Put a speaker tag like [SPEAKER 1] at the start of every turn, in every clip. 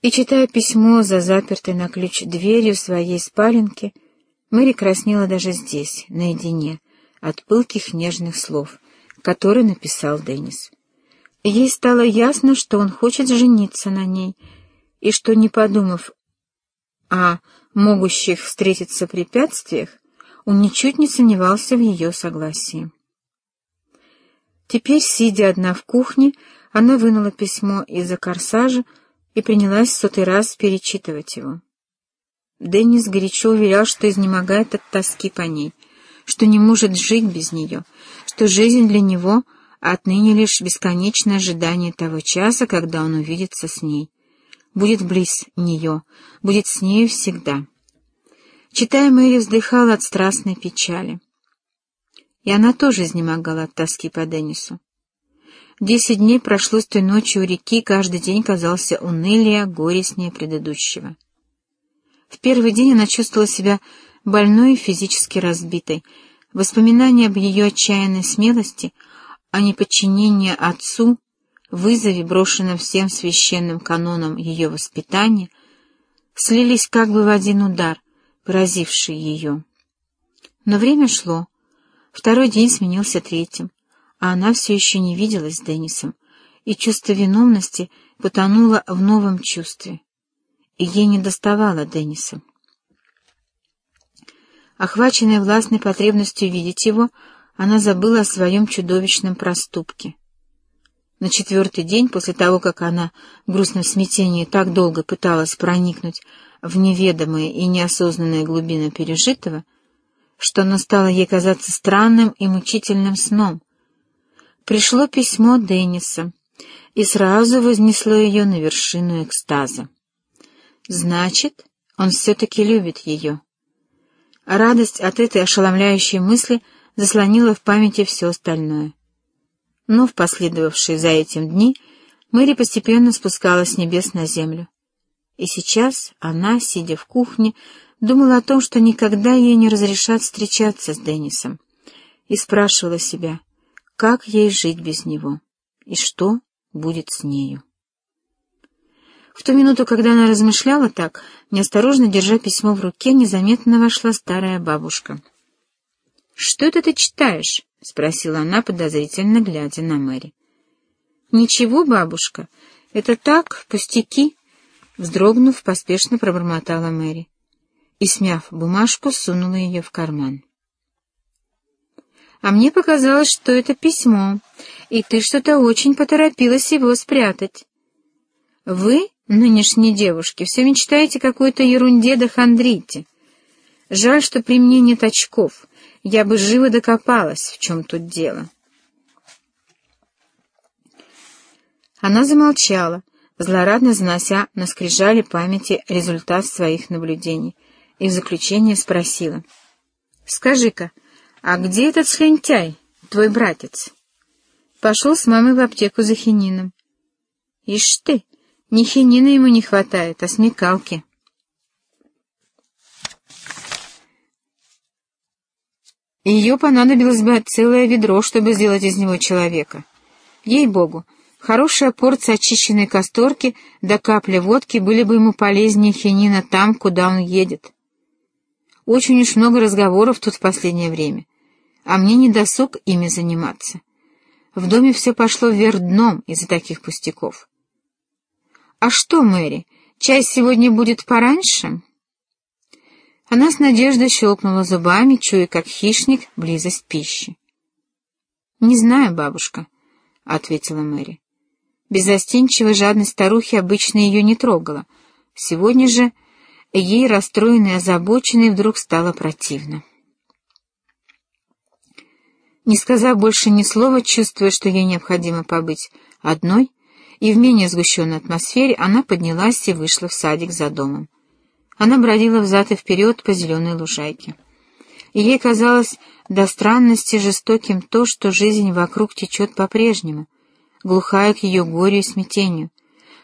[SPEAKER 1] И, читая письмо за запертой на ключ дверью своей спаленки, Мэри краснела даже здесь, наедине, от пылких нежных слов, которые написал Деннис. Ей стало ясно, что он хочет жениться на ней, и что, не подумав о могущих встретиться препятствиях, он ничуть не сомневался в ее согласии. Теперь, сидя одна в кухне, она вынула письмо из-за корсажа и принялась в сотый раз перечитывать его. Деннис горячо уверял, что изнемогает от тоски по ней, что не может жить без нее, что жизнь для него отныне лишь бесконечное ожидание того часа, когда он увидится с ней, будет близ нее, будет с нею всегда. Читая, Мэри вздыхала от страстной печали. И она тоже изнемогала от тоски по Деннису. Десять дней прошло с той ночи у реки, каждый день казался унылее, горестнее предыдущего. В первый день она чувствовала себя больной и физически разбитой. Воспоминания об ее отчаянной смелости, о неподчинении отцу, вызове, брошенном всем священным канонам ее воспитания, слились как бы в один удар, поразивший ее. Но время шло. Второй день сменился третьим а она все еще не виделась с Деннисом, и чувство виновности потонуло в новом чувстве, и ей не доставало Денниса. Охваченная властной потребностью видеть его, она забыла о своем чудовищном проступке. На четвертый день, после того, как она в грустном смятении так долго пыталась проникнуть в неведомые и неосознанные глубины пережитого, что оно стало ей казаться странным и мучительным сном, пришло письмо Денниса и сразу вознесло ее на вершину экстаза. Значит, он все-таки любит ее. Радость от этой ошеломляющей мысли заслонила в памяти все остальное. Но в последовавшие за этим дни Мэри постепенно спускалась с небес на землю. И сейчас она, сидя в кухне, думала о том, что никогда ей не разрешат встречаться с Деннисом, и спрашивала себя — как ей жить без него? И что будет с нею? В ту минуту, когда она размышляла так, неосторожно держа письмо в руке, незаметно вошла старая бабушка. «Что это ты читаешь?» — спросила она, подозрительно глядя на Мэри. «Ничего, бабушка, это так, пустяки», — вздрогнув, поспешно пробормотала Мэри и, смяв бумажку, сунула ее в карман а мне показалось, что это письмо, и ты что-то очень поторопилась его спрятать. Вы, нынешние девушки, все мечтаете какой-то ерунде да хандрите. Жаль, что при мне нет очков, я бы живо докопалась, в чем тут дело. Она замолчала, злорадно занося на скрижали памяти результат своих наблюдений, и в заключение спросила. «Скажи-ка, — «А где этот слентяй, твой братец?» Пошел с мамой в аптеку за хинином. Ишь ты, ни хинина ему не хватает, а смекалки. Ее понадобилось бы целое ведро, чтобы сделать из него человека. Ей-богу, хорошая порция очищенной касторки да капля водки были бы ему полезнее хинина там, куда он едет. Очень уж много разговоров тут в последнее время, а мне не досуг ими заниматься. В доме все пошло вверх дном из-за таких пустяков. «А что, Мэри, чай сегодня будет пораньше?» Она с надеждой щелкнула зубами, чуя, как хищник, близость пищи. «Не знаю, бабушка», — ответила Мэри. Безостенчивая жадность старухи обычно ее не трогала. Сегодня же Ей, расстроенной и озабоченной, вдруг стало противно. Не сказав больше ни слова, чувствуя, что ей необходимо побыть одной, и в менее сгущенной атмосфере, она поднялась и вышла в садик за домом. Она бродила взад и вперед по зеленой лужайке. И ей казалось до странности жестоким то, что жизнь вокруг течет по-прежнему, глухая к ее горю и смятению,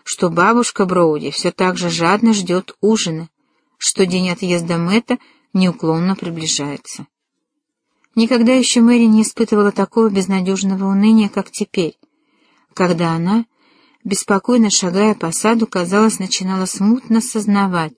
[SPEAKER 1] что бабушка Броуди все так же жадно ждет ужина, что день отъезда Мэтта неуклонно приближается. Никогда еще Мэри не испытывала такого безнадежного уныния, как теперь, когда она, беспокойно шагая по саду, казалось, начинала смутно сознавать,